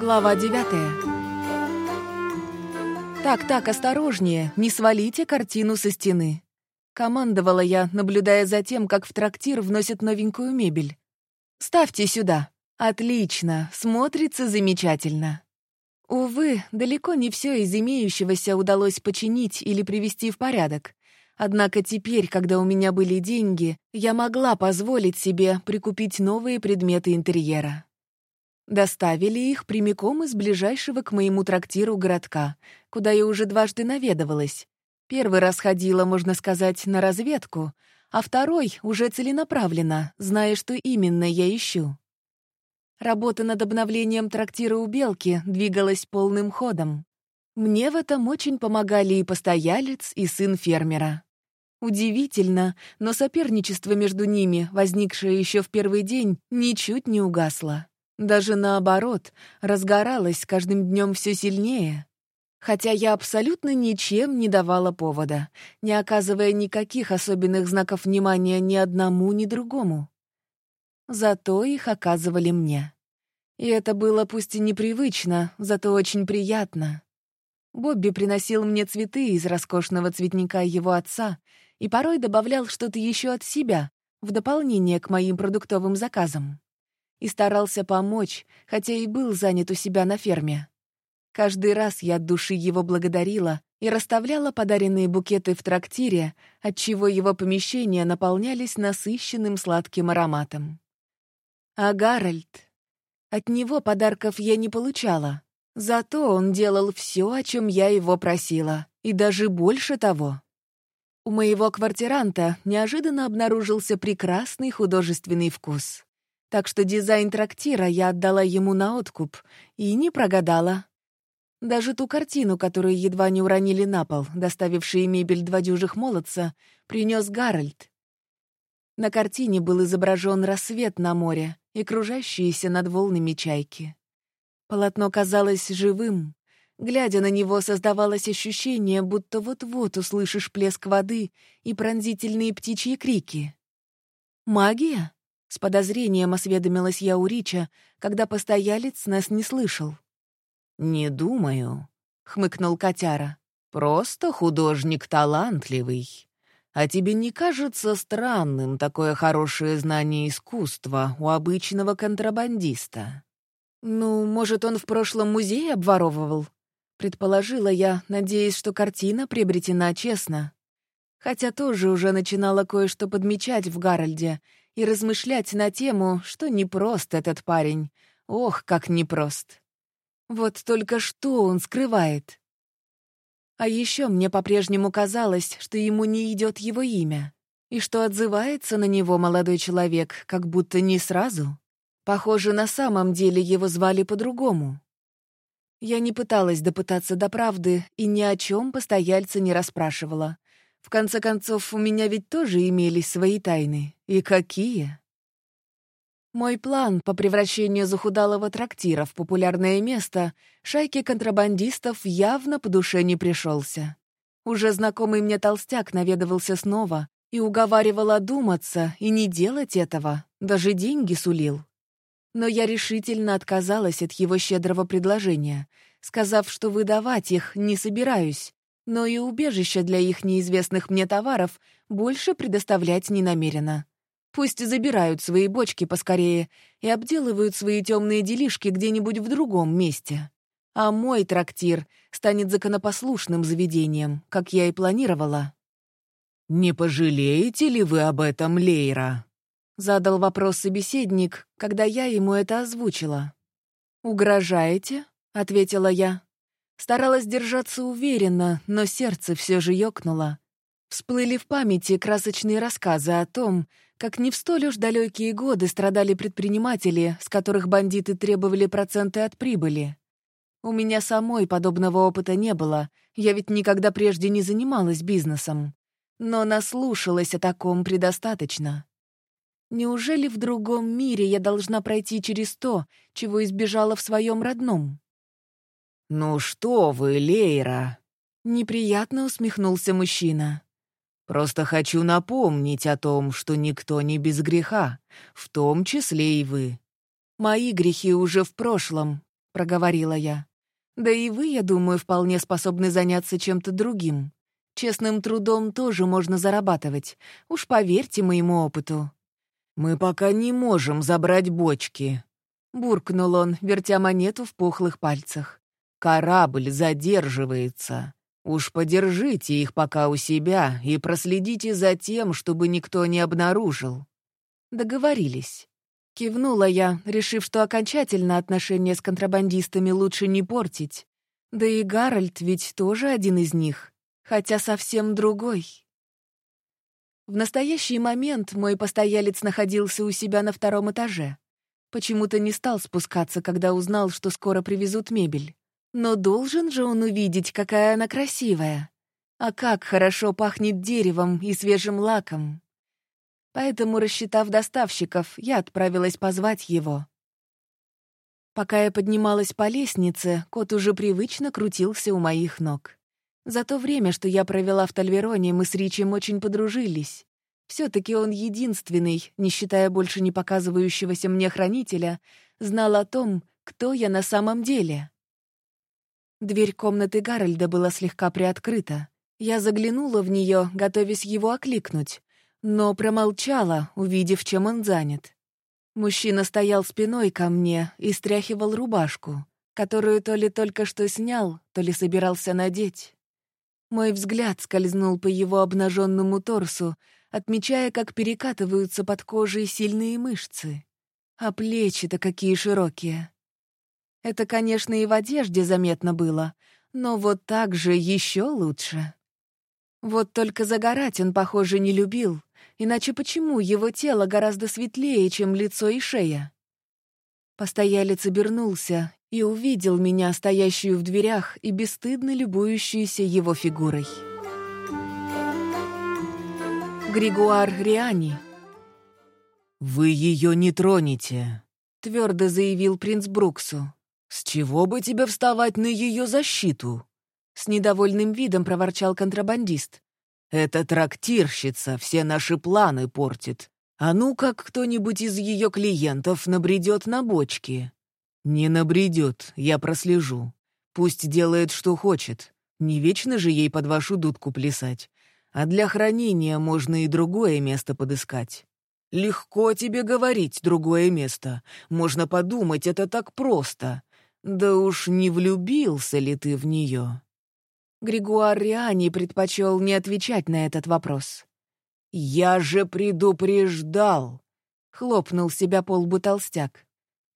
Глава девятая. «Так-так, осторожнее, не свалите картину со стены». Командовала я, наблюдая за тем, как в трактир вносят новенькую мебель. «Ставьте сюда. Отлично, смотрится замечательно». Увы, далеко не все из имеющегося удалось починить или привести в порядок. Однако теперь, когда у меня были деньги, я могла позволить себе прикупить новые предметы интерьера. Доставили их прямиком из ближайшего к моему трактиру городка, куда я уже дважды наведывалась. Первый раз ходила, можно сказать, на разведку, а второй уже целенаправленно, зная, что именно я ищу. Работа над обновлением трактира у Белки двигалась полным ходом. Мне в этом очень помогали и постоялец, и сын фермера. Удивительно, но соперничество между ними, возникшее еще в первый день, ничуть не угасло. Даже наоборот, разгоралась каждым днем все сильнее. Хотя я абсолютно ничем не давала повода, не оказывая никаких особенных знаков внимания ни одному, ни другому. Зато их оказывали мне. И это было пусть и непривычно, зато очень приятно. Бобби приносил мне цветы из роскошного цветника его отца и порой добавлял что-то еще от себя, в дополнение к моим продуктовым заказам и старался помочь, хотя и был занят у себя на ферме. Каждый раз я от души его благодарила и расставляла подаренные букеты в трактире, отчего его помещения наполнялись насыщенным сладким ароматом. А Гарольд... От него подарков я не получала. Зато он делал все, о чем я его просила, и даже больше того. У моего квартиранта неожиданно обнаружился прекрасный художественный вкус. Так что дизайн трактира я отдала ему на откуп и не прогадала. Даже ту картину, которую едва не уронили на пол, доставившие мебель два дюжих молодца, принес Гарольд. На картине был изображен рассвет на море и кружащиеся над волнами чайки. Полотно казалось живым. Глядя на него, создавалось ощущение, будто вот-вот услышишь плеск воды и пронзительные птичьи крики. «Магия?» С подозрением осведомилась я у Рича, когда постоялец нас не слышал. «Не думаю», — хмыкнул котяра. «Просто художник талантливый. А тебе не кажется странным такое хорошее знание искусства у обычного контрабандиста?» «Ну, может, он в прошлом музее обворовывал?» Предположила я, надеясь, что картина приобретена честно. Хотя тоже уже начинала кое-что подмечать в Гарольде и размышлять на тему, что непрост этот парень. Ох, как непрост. Вот только что он скрывает. А еще мне по-прежнему казалось, что ему не идет его имя, и что отзывается на него молодой человек, как будто не сразу. Похоже, на самом деле его звали по-другому. Я не пыталась допытаться до правды и ни о чем постояльца не расспрашивала, в конце концов, у меня ведь тоже имелись свои тайны. И какие? Мой план по превращению захудалого трактира в популярное место шайке контрабандистов явно по душе не пришелся. Уже знакомый мне толстяк наведывался снова и уговаривал одуматься и не делать этого, даже деньги сулил. Но я решительно отказалась от его щедрого предложения, сказав, что выдавать их не собираюсь, но и убежища для их неизвестных мне товаров больше предоставлять не намерена. Пусть забирают свои бочки поскорее и обделывают свои темные делишки где-нибудь в другом месте. А мой трактир станет законопослушным заведением, как я и планировала. «Не пожалеете ли вы об этом, Лейра?» — задал вопрос собеседник, когда я ему это озвучила. «Угрожаете?» — ответила я. Старалась держаться уверенно, но сердце все же ёкнуло. Всплыли в памяти красочные рассказы о том, как не в столь уж далекие годы страдали предприниматели, с которых бандиты требовали проценты от прибыли. У меня самой подобного опыта не было, я ведь никогда прежде не занималась бизнесом. Но наслушалась о таком предостаточно. Неужели в другом мире я должна пройти через то, чего избежала в своем родном? «Ну что вы, Лейра?» Неприятно усмехнулся мужчина. «Просто хочу напомнить о том, что никто не без греха, в том числе и вы. Мои грехи уже в прошлом. — проговорила я. «Да и вы, я думаю, вполне способны заняться чем-то другим. Честным трудом тоже можно зарабатывать. Уж поверьте моему опыту». «Мы пока не можем забрать бочки», — буркнул он, вертя монету в пухлых пальцах. «Корабль задерживается. Уж подержите их пока у себя и проследите за тем, чтобы никто не обнаружил». Договорились. Кивнула я, решив, что окончательно отношения с контрабандистами лучше не портить. Да и Гарольд ведь тоже один из них хотя совсем другой. В настоящий момент мой постоялец находился у себя на втором этаже. Почему-то не стал спускаться, когда узнал, что скоро привезут мебель. Но должен же он увидеть, какая она красивая. А как хорошо пахнет деревом и свежим лаком. Поэтому, рассчитав доставщиков, я отправилась позвать его. Пока я поднималась по лестнице, кот уже привычно крутился у моих ног. За то время, что я провела в Тальвероне, мы с Ричем очень подружились. Все-таки он единственный, не считая больше не показывающегося мне хранителя, знал о том, кто я на самом деле. Дверь комнаты Гарольда была слегка приоткрыта. Я заглянула в нее, готовясь его окликнуть, но промолчала, увидев, чем он занят. Мужчина стоял спиной ко мне и стряхивал рубашку, которую то ли только что снял, то ли собирался надеть. Мой взгляд скользнул по его обнаженному торсу, отмечая, как перекатываются под кожей сильные мышцы. А плечи-то какие широкие. Это, конечно, и в одежде заметно было, но вот так же еще лучше. Вот только загорать он, похоже, не любил, иначе почему его тело гораздо светлее, чем лицо и шея? Постоялец обернулся и увидел меня, стоящую в дверях и бесстыдно любующуюся его фигурой. Григуар Риани. «Вы ее не тронете», — твердо заявил принц Бруксу. «С чего бы тебе вставать на ее защиту?» С недовольным видом проворчал контрабандист. «Эта трактирщица все наши планы портит. А ну как кто-нибудь из ее клиентов набредет на бочки. Не набредет, я прослежу. Пусть делает, что хочет. Не вечно же ей под вашу дудку плясать. А для хранения можно и другое место подыскать. Легко тебе говорить другое место. Можно подумать, это так просто. Да уж не влюбился ли ты в нее? Григуар Риани предпочел не отвечать на этот вопрос. «Я же предупреждал!» — хлопнул себя по лбу толстяк.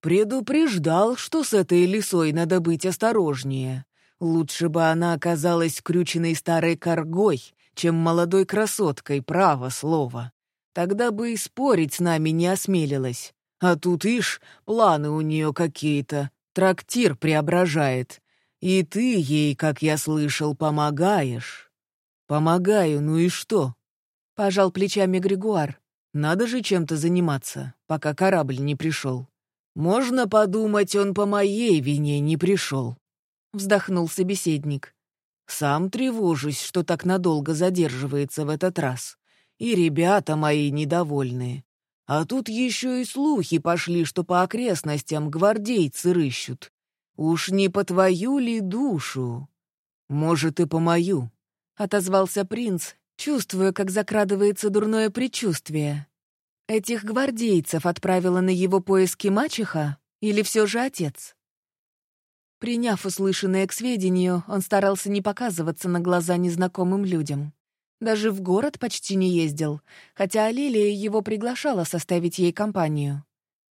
«Предупреждал, что с этой лисой надо быть осторожнее. Лучше бы она оказалась крюченной старой коргой, чем молодой красоткой, право слово. Тогда бы и спорить с нами не осмелилась. А тут, ишь, планы у нее какие-то, трактир преображает. И ты ей, как я слышал, помогаешь». «Помогаю, ну и что?» — пожал плечами Григуар. «Надо же чем-то заниматься, пока корабль не пришел. Можно подумать, он по моей вине не пришел», — вздохнул собеседник. «Сам тревожусь, что так надолго задерживается в этот раз. И ребята мои недовольные. А тут еще и слухи пошли, что по окрестностям гвардейцы рыщут. Уж не по твою ли душу? Может, и по мою», — отозвался принц, чувствуя, как закрадывается дурное предчувствие. Этих гвардейцев отправила на его поиски мачеха или все же отец? Приняв услышанное к сведению, он старался не показываться на глаза незнакомым людям. Даже в город почти не ездил, хотя Лилия его приглашала составить ей компанию.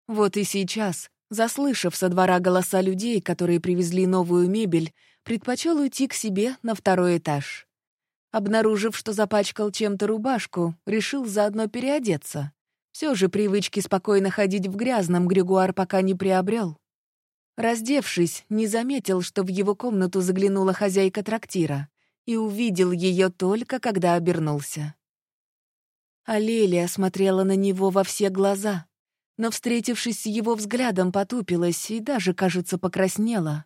Вот и сейчас, заслышав со двора голоса людей, которые привезли новую мебель, предпочел уйти к себе на второй этаж. Обнаружив, что запачкал чем-то рубашку, решил заодно переодеться. Все же привычки спокойно ходить в грязном Григуар пока не приобрел. Раздевшись, не заметил, что в его комнату заглянула хозяйка трактира и увидел ее только, когда обернулся. Алелия смотрела на него во все глаза, но, встретившись с его взглядом, потупилась и даже, кажется, покраснела.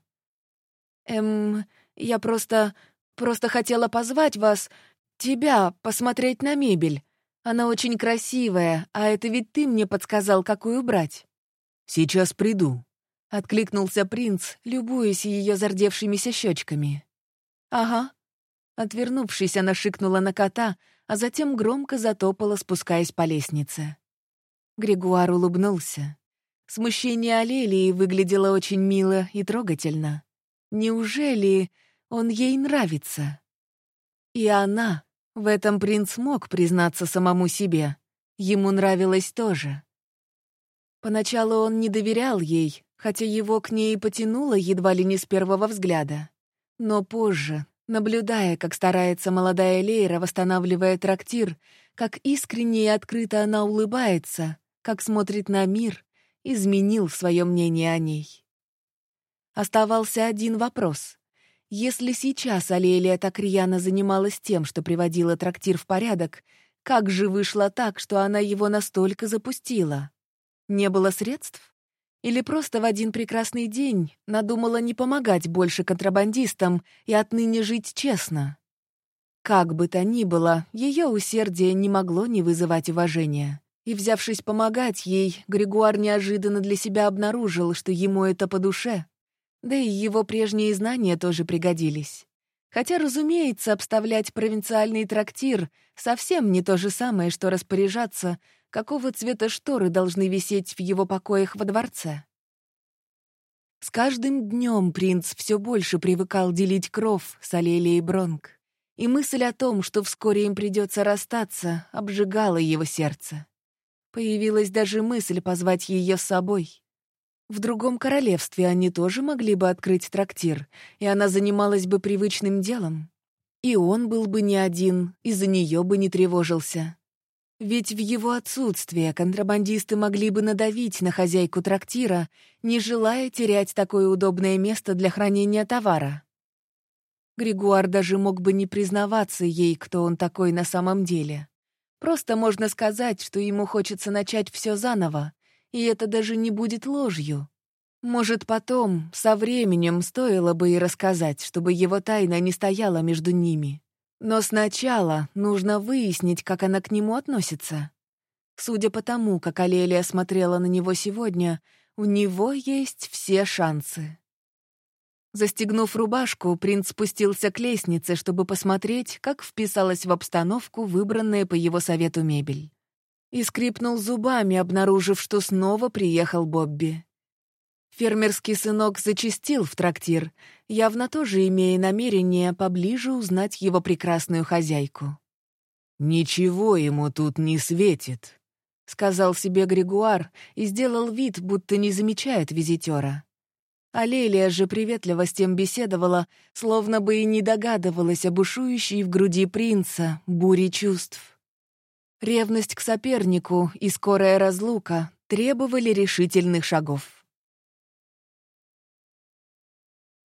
«Эм, я просто... Просто хотела позвать вас, тебя, посмотреть на мебель. Она очень красивая, а это ведь ты мне подсказал, какую брать». «Сейчас приду», — откликнулся принц, любуясь ее зардевшимися щечками. «Ага». Отвернувшись, она шикнула на кота, а затем громко затопала, спускаясь по лестнице. Григуар улыбнулся. Смущение Алелии выглядело очень мило и трогательно. Неужели он ей нравится? И она, в этом принц мог признаться самому себе, ему нравилось тоже. Поначалу он не доверял ей, хотя его к ней потянуло едва ли не с первого взгляда. Но позже, наблюдая, как старается молодая Лейра, восстанавливая трактир, как искренне и открыто она улыбается, как смотрит на мир, изменил свое мнение о ней. Оставался один вопрос. Если сейчас Алелия так рьяно занималась тем, что приводила трактир в порядок, как же вышло так, что она его настолько запустила? Не было средств? Или просто в один прекрасный день надумала не помогать больше контрабандистам и отныне жить честно? Как бы то ни было, ее усердие не могло не вызывать уважения. И, взявшись помогать ей, Григуар неожиданно для себя обнаружил, что ему это по душе. Да и его прежние знания тоже пригодились. Хотя, разумеется, обставлять провинциальный трактир совсем не то же самое, что распоряжаться, какого цвета шторы должны висеть в его покоях во дворце. С каждым днем принц все больше привыкал делить кров с Алелией Бронк, и мысль о том, что вскоре им придется расстаться, обжигала его сердце. Появилась даже мысль позвать ее с собой. В другом королевстве они тоже могли бы открыть трактир, и она занималась бы привычным делом. И он был бы не один, и за нее бы не тревожился. Ведь в его отсутствие контрабандисты могли бы надавить на хозяйку трактира, не желая терять такое удобное место для хранения товара. Григуар даже мог бы не признаваться ей, кто он такой на самом деле. Просто можно сказать, что ему хочется начать все заново, и это даже не будет ложью. Может, потом, со временем, стоило бы и рассказать, чтобы его тайна не стояла между ними. Но сначала нужно выяснить, как она к нему относится. Судя по тому, как Алелия смотрела на него сегодня, у него есть все шансы. Застегнув рубашку, принц спустился к лестнице, чтобы посмотреть, как вписалась в обстановку выбранная по его совету мебель. И скрипнул зубами, обнаружив, что снова приехал Бобби. Фермерский сынок зачастил в трактир, явно тоже имея намерение поближе узнать его прекрасную хозяйку. «Ничего ему тут не светит», — сказал себе Григуар и сделал вид, будто не замечает визитера. А Лелия же приветливо с тем беседовала, словно бы и не догадывалась о бушующей в груди принца буре чувств. Ревность к сопернику и скорая разлука требовали решительных шагов.